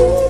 Ooh.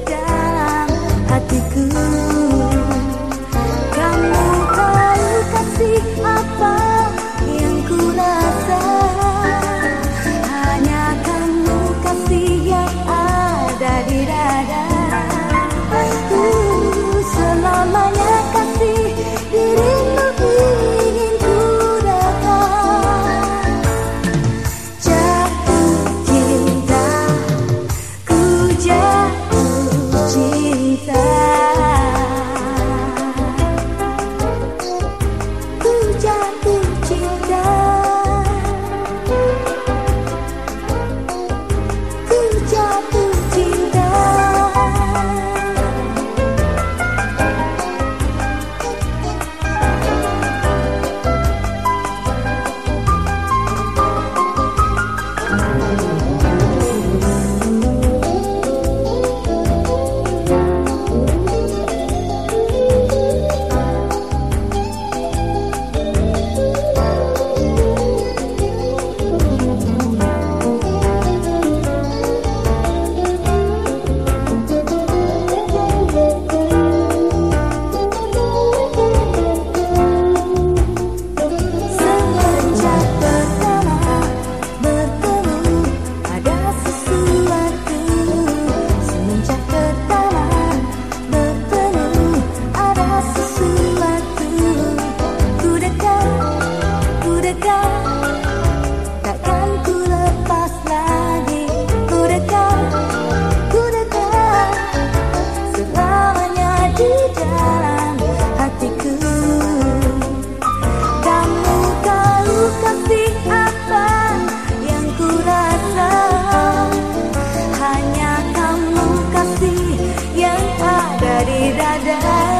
dada